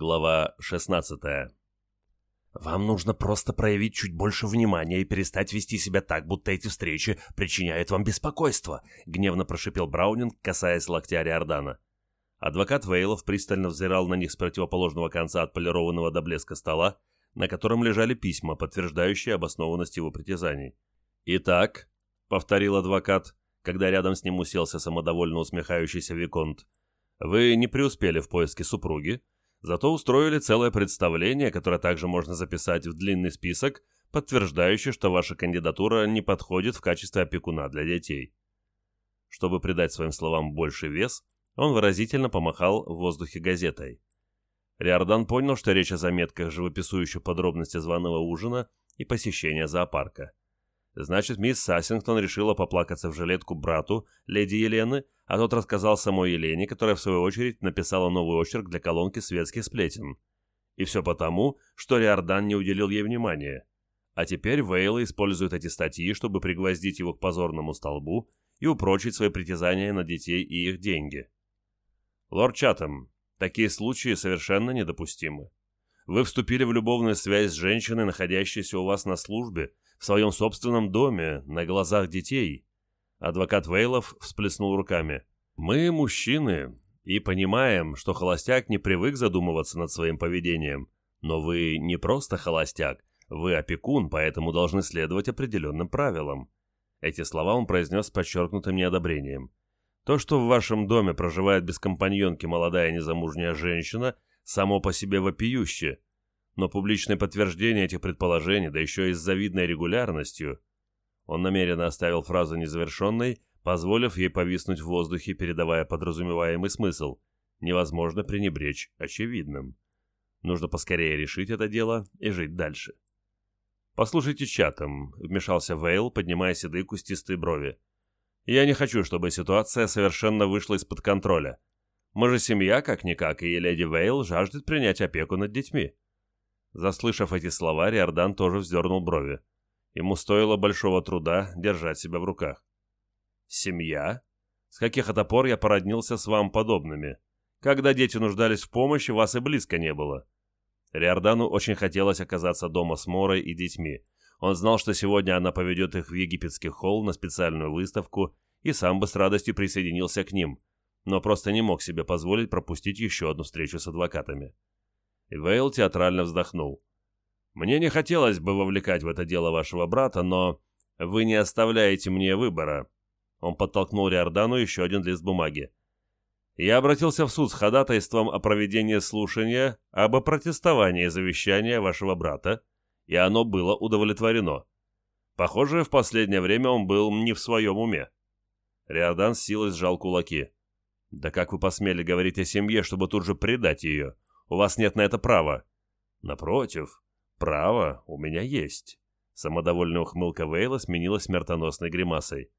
Глава 16. «Вам нужно просто проявить чуть больше внимания и перестать вести себя так, будто эти встречи причиняют вам беспокойство», — гневно прошипел Браунинг, касаясь локтя Риордана. Адвокат Вейлов пристально взирал на них с противоположного конца отполированного до блеска стола, на котором лежали письма, подтверждающие обоснованность его притязаний. «Итак», — повторил адвокат, когда рядом с ним уселся самодовольно усмехающийся Виконт, — «вы не преуспели в поиске супруги, — Зато устроили целое представление, которое также можно записать в длинный список, подтверждающий, что ваша кандидатура не подходит в качестве опекуна для детей. Чтобы придать своим словам больший вес, он выразительно помахал в воздухе газетой. Риордан понял, что речь о заметках, живописующих подробности званого ужина и посещения зоопарка. Значит, мисс Сассингтон решила поплакаться в жилетку брату, леди Елены, а тот рассказал самой Елене, которая, в свою очередь, написала новый очерк для колонки светских сплетен. И все потому, что Риордан не уделил ей внимания. А теперь Вейл использует эти статьи, чтобы пригвоздить его к позорному столбу и упрочить свои притязания на детей и их деньги. Лорд Чатам, такие случаи совершенно недопустимы. Вы вступили в любовную связь с женщиной, находящейся у вас на службе, в своем собственном доме, на глазах детей. Адвокат Вейлов всплеснул руками. Мы мужчины и понимаем, что холостяк не привык задумываться над своим поведением. Но вы не просто холостяк, вы опекун, поэтому должны следовать определенным правилам. Эти слова он произнес с подчеркнутым неодобрением. То, что в вашем доме проживает без компаньонки молодая незамужняя женщина, само по себе вопиюще но публичное подтверждение этих предположений, да еще и с завидной регулярностью, он намеренно оставил фразу незавершенной, позволив ей повиснуть в воздухе, передавая подразумеваемый смысл. Невозможно пренебречь очевидным. Нужно поскорее решить это дело и жить дальше. «Послушайте чатом», — вмешался Вейл, поднимая седые кустистые брови. «Я не хочу, чтобы ситуация совершенно вышла из-под контроля. Мы же семья, как-никак, и леди Вейл жаждет принять опеку над детьми». Заслышав эти слова, Риордан тоже вздернул брови. Ему стоило большого труда держать себя в руках. «Семья? С каких это пор я породнился с вам подобными? Когда дети нуждались в помощи, вас и близко не было». Риордану очень хотелось оказаться дома с Морой и детьми. Он знал, что сегодня она поведет их в египетский холл на специальную выставку, и сам бы с радостью присоединился к ним, но просто не мог себе позволить пропустить еще одну встречу с адвокатами. Вейл театрально вздохнул. «Мне не хотелось бы вовлекать в это дело вашего брата, но вы не оставляете мне выбора». Он подтолкнул Риордану еще один лист бумаги. «Я обратился в суд с ходатайством о проведении слушания об опротестовании завещания вашего брата, и оно было удовлетворено. Похоже, в последнее время он был не в своем уме». Риордан с силой сжал кулаки. «Да как вы посмели говорить о семье, чтобы тут же предать ее?» У вас нет на это права». «Напротив, право у меня есть». Самодовольная ухмылка Вейла сменилась смертоносной гримасой.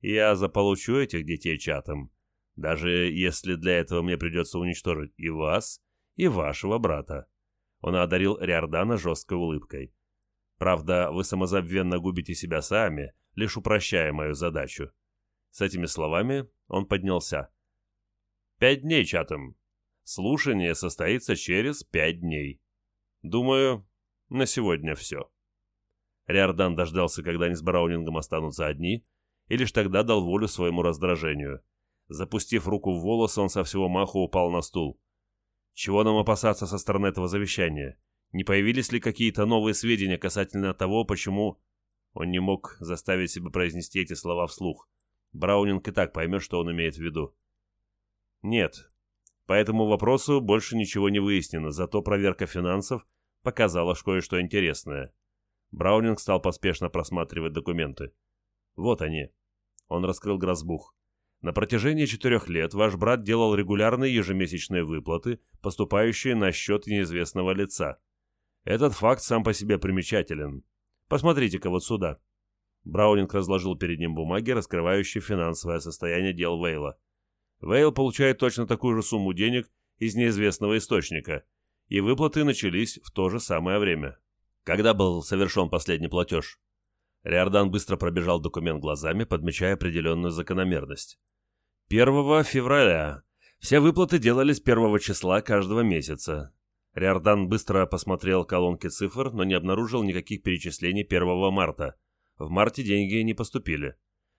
«Я заполучу этих детей чатом, даже если для этого мне придется уничтожить и вас, и вашего брата». Он одарил Риордана жесткой улыбкой. «Правда, вы самозабвенно губите себя сами, лишь упрощая мою задачу». С этими словами он поднялся. «Пять дней, чатом. Слушание состоится через пять дней. Думаю, на сегодня все. Риордан дождался, когда они с Браунингом останутся одни, и лишь тогда дал волю своему раздражению. Запустив руку в волосы, он со всего маху упал на стул. Чего нам опасаться со стороны этого завещания? Не появились ли какие-то новые сведения касательно того, почему... Он не мог заставить себя произнести эти слова вслух. Браунинг и так поймет, что он имеет в виду. Нет, по этому вопросу больше ничего не выяснено, зато проверка финансов показала кое-что интересное. Браунинг стал поспешно просматривать документы. Вот они. Он раскрыл грозбух. На протяжении четырех лет ваш брат делал регулярные ежемесячные выплаты, поступающие на счет неизвестного лица. Этот факт сам по себе примечателен. Посмотрите-ка вот сюда. Браунинг разложил перед ним бумаги, раскрывающие финансовое состояние дел Вейла. Вейл получает точно такую же сумму денег из неизвестного источника, и выплаты начались в то же самое время. Когда был совершен последний платеж? Риордан быстро пробежал документ глазами, подмечая определенную закономерность. 1 февраля. Все выплаты делались 1 числа каждого месяца. Риордан быстро посмотрел колонки цифр, но не обнаружил никаких перечислений 1 марта. В марте деньги не поступили.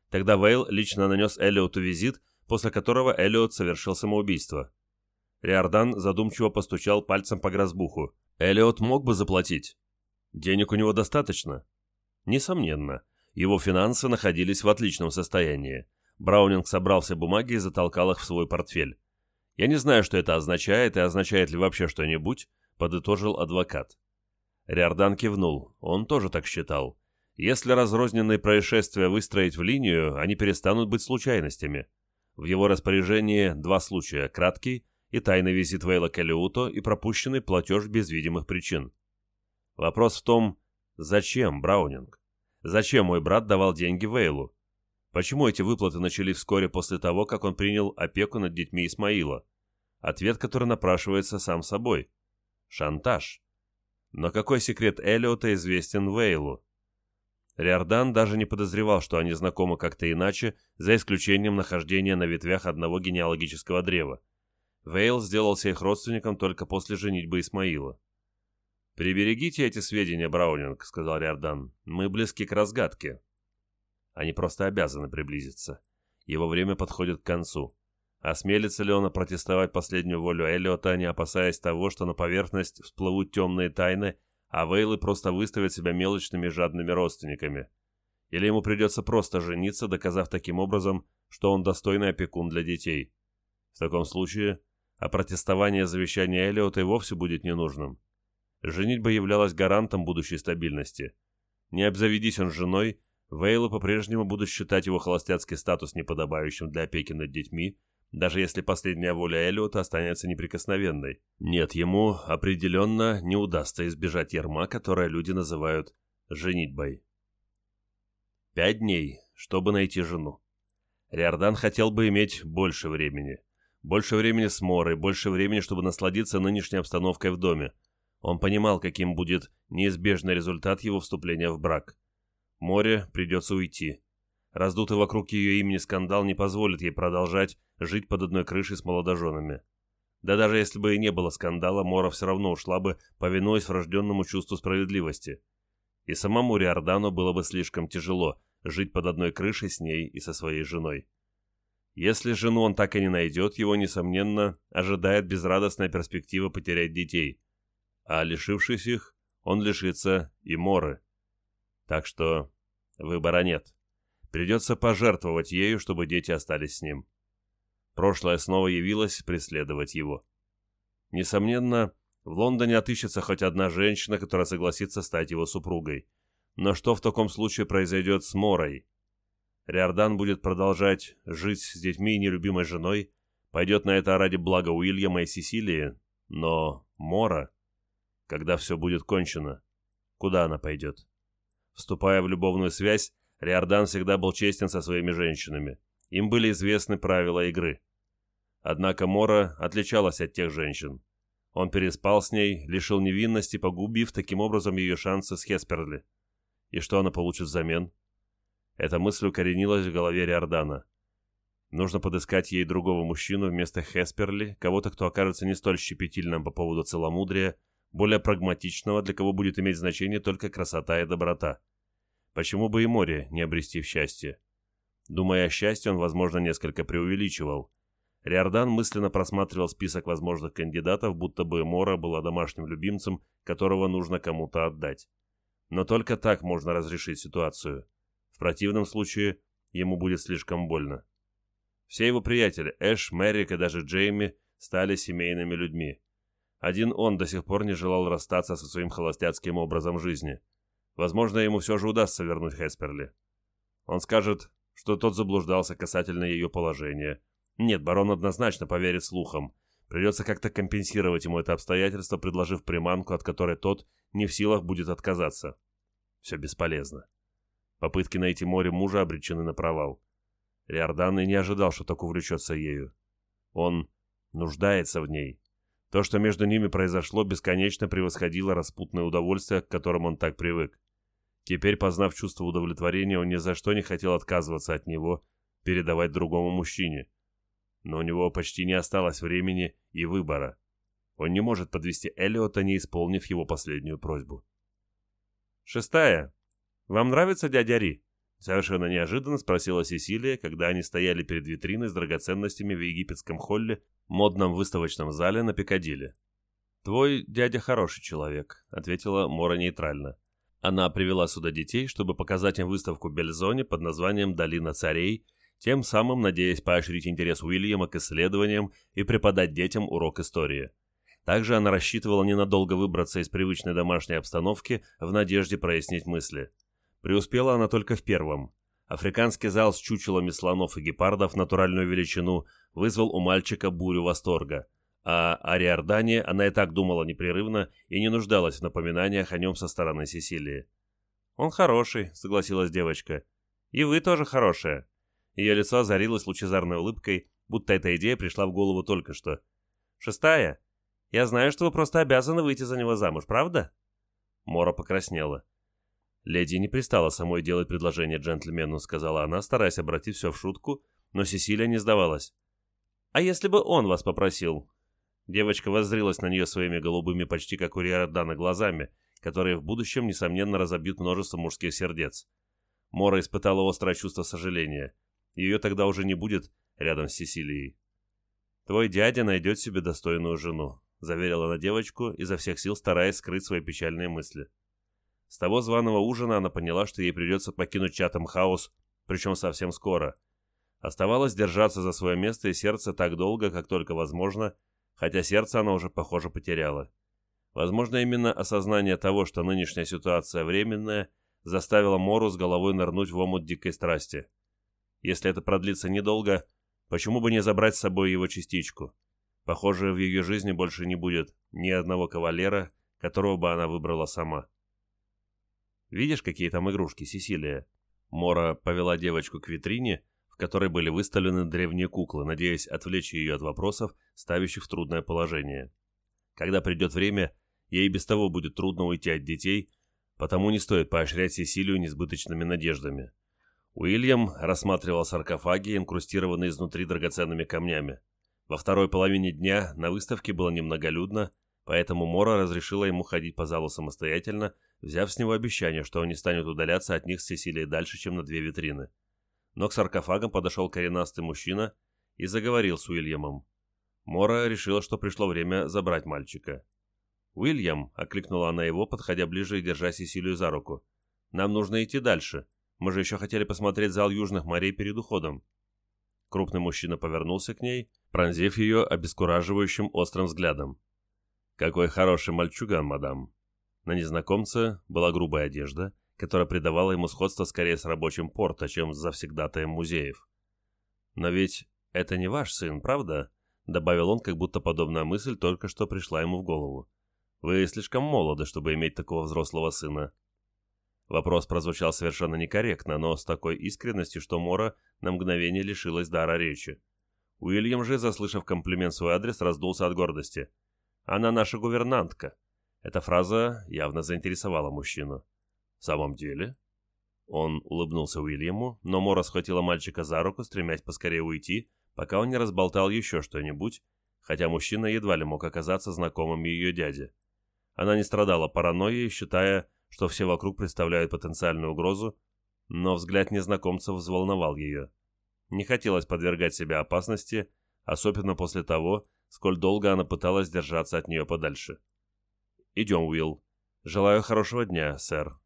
Тогда Вейл лично нанес Эллиоту визит, после которого Эллиот совершил самоубийство. Риордан задумчиво постучал пальцем по грозбуху. Эллиот мог бы заплатить. Денег у него достаточно? Несомненно. Его финансы находились в отличном состоянии. Браунинг собрал все бумаги и затолкал их в свой портфель. «Я не знаю, что это означает, и означает ли вообще что-нибудь», — подытожил адвокат. Риордан кивнул. Он тоже так считал. Если разрозненные происшествия выстроить в линию, они перестанут быть случайностями. В его распоряжении два случая – краткий и тайный визит Вейла Калиуто и пропущенный платеж без видимых причин. Вопрос в том, зачем Браунинг? Зачем мой брат давал деньги Вейлу? Почему эти выплаты начались вскоре после того, как он принял опеку над детьми Исмаила? Ответ, который напрашивается сам собой. Шантаж. Но какой секрет Эллиота известен Вейлу? Риордан даже не подозревал, что они знакомы как-то иначе, за исключением нахождения на ветвях одного генеалогического древа. Вейл сделался их родственником только после женитьбы Исмаила. «Приберегите эти сведения, Браунинг», — сказал Риордан. «Мы близки к разгадке». Они просто обязаны приблизиться. Его время подходит к концу. Осмелится ли он опротестовать последнюю волю Эллиота, не опасаясь того, что на поверхность всплывут темные тайны, а Вейлы просто выставят себя мелочными жадными родственниками. Или ему придется просто жениться, доказав таким образом, что он достойный опекун для детей. В таком случае, опротестование завещания Эллиота и вовсе будет ненужным. Женитьба являлась гарантом будущей стабильности. Не обзаведись он женой, Вейлы по-прежнему будут считать его холостяцкий статус неподобающим для опеки над детьми, даже если последняя воля Эллиота останется неприкосновенной. Нет, ему определенно не удастся избежать ярма, которое люди называют женитьбой. Пять дней, чтобы найти жену. Риордан хотел бы иметь больше времени. Больше времени с Морой, больше времени, чтобы насладиться нынешней обстановкой в доме. Он понимал, каким будет неизбежный результат его вступления в брак. Море придется уйти. Раздутый вокруг ее имени скандал не позволит ей продолжать жить под одной крышей с молодоженами. Да даже если бы и не было скандала, Мора все равно ушла бы, повинуясь врожденному чувству справедливости. И самому Риордану было бы слишком тяжело жить под одной крышей с ней и со своей женой. Если жену он так и не найдет, его, несомненно, ожидает безрадостная перспектива потерять детей. А лишившись их, он лишится и Моры. Так что выбора нет. Придется пожертвовать ею, чтобы дети остались с ним. Прошлое снова явилось преследовать его. Несомненно, в Лондоне отыщется хоть одна женщина, которая согласится стать его супругой. Но что в таком случае произойдет с Морой? Риордан будет продолжать жить с детьми и нелюбимой женой, пойдет на это ради блага Уильяма и Сесилии, но Мора, когда все будет кончено, куда она пойдет? Вступая в любовную связь, Риордан всегда был честен со своими женщинами. Им были известны правила игры. Однако Мора отличалась от тех женщин. Он переспал с ней, лишил невинности, погубив таким образом ее шансы с Хесперли. И что она получит взамен? Эта мысль укоренилась в голове Риордана. Нужно подыскать ей другого мужчину вместо Хесперли, кого-то, кто окажется не столь щепетильным по поводу целомудрия, более прагматичного, для кого будет иметь значение только красота и доброта. Почему бы и море не обрести в счастье? Думая о счастье, он, возможно, несколько преувеличивал. Риордан мысленно просматривал список возможных кандидатов, будто бы Мора была домашним любимцем, которого нужно кому-то отдать. Но только так можно разрешить ситуацию. В противном случае ему будет слишком больно. Все его приятели, Эш, Мэрик и даже Джейми, стали семейными людьми. Один он до сих пор не желал расстаться со своим холостяцким образом жизни. Возможно, ему все же удастся вернуть Хесперли. Он скажет, что тот заблуждался касательно ее положения. Нет, барон однозначно поверит слухам. Придется как-то компенсировать ему это обстоятельство, предложив приманку, от которой тот не в силах будет отказаться. Все бесполезно. Попытки найти море мужа обречены на провал. Риордан и не ожидал, что так увлечется ею. Он нуждается в ней. То, что между ними произошло, бесконечно превосходило распутное удовольствие, к которому он так привык. Теперь, познав чувство удовлетворения, он ни за что не хотел отказываться от него, передавать другому мужчине. Но у него почти не осталось времени и выбора. Он не может подвести Эллиота, не исполнив его последнюю просьбу. Шестая. Вам нравится дядя Ри? Совершенно неожиданно спросила Сесилия, когда они стояли перед витриной с драгоценностями в египетском холле, модном выставочном зале на Пикадилли. «Твой дядя хороший человек», — ответила Мора нейтрально. Она привела сюда детей, чтобы показать им выставку Бельзоне под названием «Долина царей», тем самым надеясь поощрить интерес Уильяма к исследованиям и преподать детям урок истории. Также она рассчитывала ненадолго выбраться из привычной домашней обстановки в надежде прояснить мысли. Преуспела она только в первом. Африканский зал с чучелами слонов и гепардов натуральную величину вызвал у мальчика бурю восторга. А о Риордане она и так думала непрерывно и не нуждалась в напоминаниях о нем со стороны Сесилии. «Он хороший», — согласилась девочка. «И вы тоже хорошая». Ее лицо озарилось лучезарной улыбкой, будто эта идея пришла в голову только что. «Шестая. Я знаю, что вы просто обязаны выйти за него замуж, правда?» Мора покраснела. «Леди не пристала самой делать предложение джентльмену», — сказала она, стараясь обратить все в шутку, но Сесилия не сдавалась. «А если бы он вас попросил?» Девочка воззрилась на нее своими голубыми, почти как у Риордана, глазами, которые в будущем, несомненно, разобьют множество мужских сердец. Мора испытала острое чувство сожаления. Ее тогда уже не будет рядом с Сесилией. «Твой дядя найдет себе достойную жену», — заверила она девочку, изо всех сил стараясь скрыть свои печальные мысли. С того званого ужина она поняла, что ей придется покинуть Чатам Хаус, причем совсем скоро. Оставалось держаться за свое место и сердце так долго, как только возможно, хотя сердце она уже, похоже, потеряла. Возможно, именно осознание того, что нынешняя ситуация временная, заставило Мору с головой нырнуть в омут дикой страсти. Если это продлится недолго, почему бы не забрать с собой его частичку? Похоже, в ее жизни больше не будет ни одного кавалера, которого бы она выбрала сама. Видишь, какие там игрушки, Сесилия?» Мора повела девочку к витрине, которой были выставлены древние куклы, надеясь отвлечь ее от вопросов, ставящих в трудное положение. Когда придет время, ей без того будет трудно уйти от детей, потому не стоит поощрять Сесилию несбыточными надеждами. Уильям рассматривал саркофаги, инкрустированные изнутри драгоценными камнями. Во второй половине дня на выставке было немноголюдно, поэтому Мора разрешила ему ходить по залу самостоятельно, взяв с него обещание, что он не станет удаляться от них с Сесилией дальше, чем на две витрины. Но к саркофагам подошел коренастый мужчина и заговорил с Уильямом. Мора решила, что пришло время забрать мальчика. «Уильям», — окликнула она его, подходя ближе и держа Сесилию за руку, — «нам нужно идти дальше. Мы же еще хотели посмотреть зал Южных морей перед уходом». Крупный мужчина повернулся к ней, пронзив ее обескураживающим острым взглядом. «Какой хороший мальчуган, мадам!» На незнакомце была грубая одежда, которая придавала ему сходство скорее с рабочим порта, чем с завсегдатаем музеев. «Но ведь это не ваш сын, правда?» — добавил он, как будто подобная мысль только что пришла ему в голову. «Вы слишком молоды, чтобы иметь такого взрослого сына». Вопрос прозвучал совершенно некорректно, но с такой искренностью, что Мора на мгновение лишилась дара речи. Уильям же, заслышав комплимент в свой адрес, раздулся от гордости. «Она наша гувернантка. Эта фраза явно заинтересовала мужчину. «В самом деле?» Он улыбнулся Уильяму, но Мора схватила мальчика за руку, стремясь поскорее уйти, пока он не разболтал еще что-нибудь, хотя мужчина едва ли мог оказаться знакомым ее дяде. Она не страдала паранойей, считая, что все вокруг представляют потенциальную угрозу, но взгляд незнакомца взволновал ее. Не хотелось подвергать себя опасности, особенно после того, сколь долго она пыталась держаться от нее подальше. «Идем, Уилл. Желаю хорошего дня, сэр».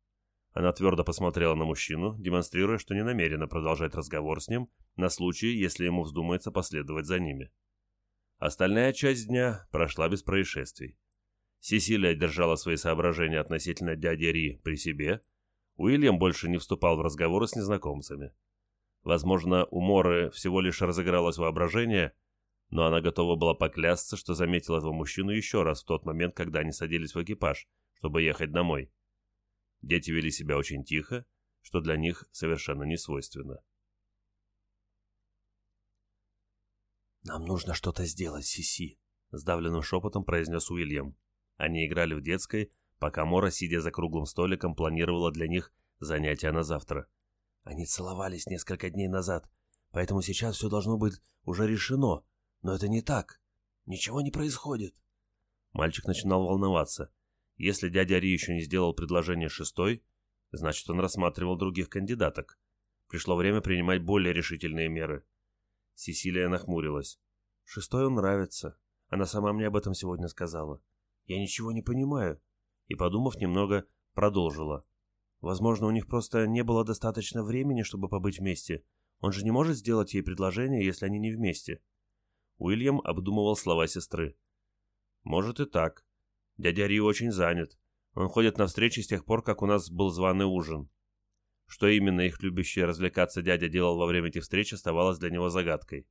Она твердо посмотрела на мужчину, демонстрируя, что не намерена продолжать разговор с ним на случай, если ему вздумается последовать за ними. Остальная часть дня прошла без происшествий. Сесилия держала свои соображения относительно дяди Ри при себе. Уильям больше не вступал в разговоры с незнакомцами. Возможно, у Моры всего лишь разыгралось воображение, но она готова была поклясться, что заметила этого мужчину еще раз в тот момент, когда они садились в экипаж, чтобы ехать домой. Дети вели себя очень тихо, что для них совершенно не свойственно. «Нам нужно что-то сделать, Сиси», — сдавленным шепотом произнес Уильям. Они играли в детской, пока Мора, сидя за круглым столиком, планировала для них занятия на завтра. Они целовались несколько дней назад, поэтому сейчас все должно быть уже решено, но это не так. Ничего не происходит. Мальчик начинал волноваться. Если дядя Ри еще не сделал предложение шестой, значит, он рассматривал других кандидаток. Пришло время принимать более решительные меры. Сесилия нахмурилась. «Шестой он нравится. Она сама мне об этом сегодня сказала. Я ничего не понимаю». И, подумав немного, продолжила. «Возможно, у них просто не было достаточно времени, чтобы побыть вместе. Он же не может сделать ей предложение, если они не вместе». Уильям обдумывал слова сестры. «Может и так. Дядя Ри очень занят. Он ходит на встречи с тех пор, как у нас был званый ужин. Что именно их любящий развлекаться дядя делал во время этих встреч, оставалось для него загадкой.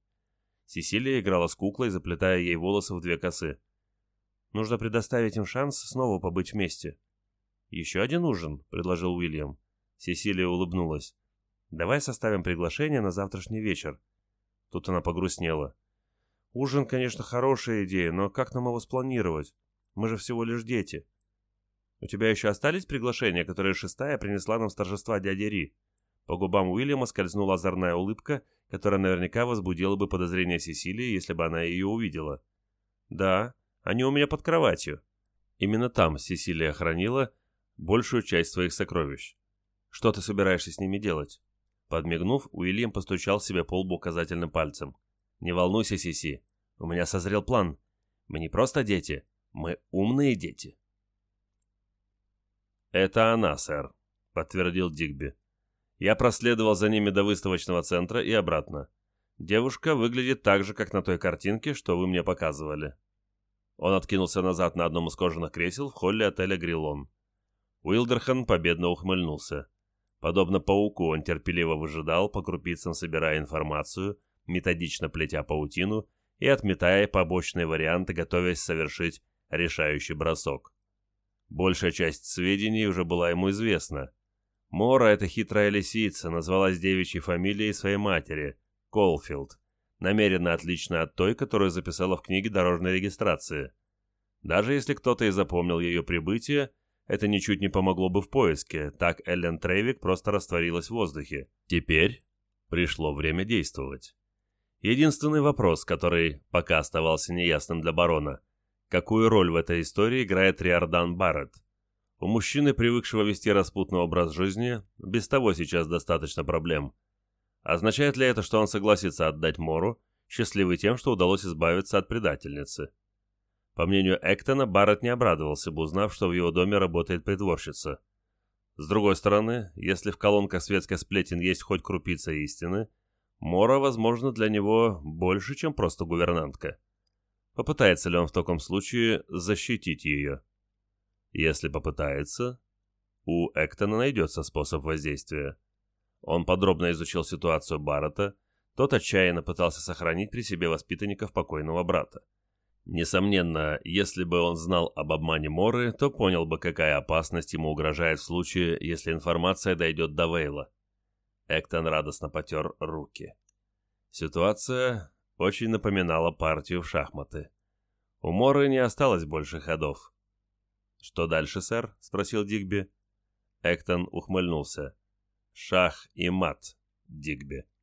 Сесилия играла с куклой, заплетая ей волосы в две косы. Нужно предоставить им шанс снова побыть вместе. «Еще один ужин», — предложил Уильям. Сесилия улыбнулась. «Давай составим приглашение на завтрашний вечер». Тут она погрустнела. «Ужин, конечно, хорошая идея, но как нам его спланировать? Мы же всего лишь дети». У тебя еще остались приглашения, которые шестая принесла нам с торжества дяди Ри?» По губам Уильяма скользнула озорная улыбка, которая наверняка возбудила бы подозрение Сесилии, если бы она ее увидела. «Да, они у меня под кроватью». Именно там Сесилия хранила большую часть своих сокровищ. «Что ты собираешься с ними делать?» Подмигнув, Уильям постучал себе по лбу указательным пальцем. «Не волнуйся, Сиси, у меня созрел план. Мы не просто дети, мы умные дети». «Это она, сэр», — подтвердил Дигби. «Я проследовал за ними до выставочного центра и обратно. Девушка выглядит так же, как на той картинке, что вы мне показывали». Он откинулся назад на одном из кожаных кресел в холле отеля «Грилон». Уилдерхан победно ухмыльнулся. Подобно пауку, он терпеливо выжидал, по крупицам собирая информацию, методично плетя паутину и отметая побочные варианты, готовясь совершить решающий бросок. Большая часть сведений уже была ему известна. Мора, эта хитрая лисица, назвалась девичьей фамилией своей матери – Колфилд, намеренно отличной от той, которую записала в книге дорожной регистрации. Даже если кто-то и запомнил ее прибытие, это ничуть не помогло бы в поиске, так Эллен Трейвик просто растворилась в воздухе. Теперь пришло время действовать. Единственный вопрос, который пока оставался неясным для барона – какую роль в этой истории играет Риордан Барретт. У мужчины, привыкшего вести распутный образ жизни, без того сейчас достаточно проблем. Означает ли это, что он согласится отдать Мору, счастливый тем, что удалось избавиться от предательницы? По мнению Эктона, Барретт не обрадовался бы, узнав, что в его доме работает притворщица. С другой стороны, если в колонках светской сплетен есть хоть крупица истины, Мора, возможно, для него больше, чем просто гувернантка. Попытается ли он в таком случае защитить ее? Если попытается, у Эктона найдется способ воздействия. Он подробно изучил ситуацию Баррета, тот отчаянно пытался сохранить при себе воспитанников покойного брата. Несомненно, если бы он знал об обмане Моры, то понял бы, какая опасность ему угрожает в случае, если информация дойдет до Вейла. Эктон радостно потер руки. Ситуация очень напоминала партию в шахматы. У Моры не осталось больше ходов. «Что дальше, сэр?» — спросил Дигби. Эктон ухмыльнулся. «Шах и мат, Дигби».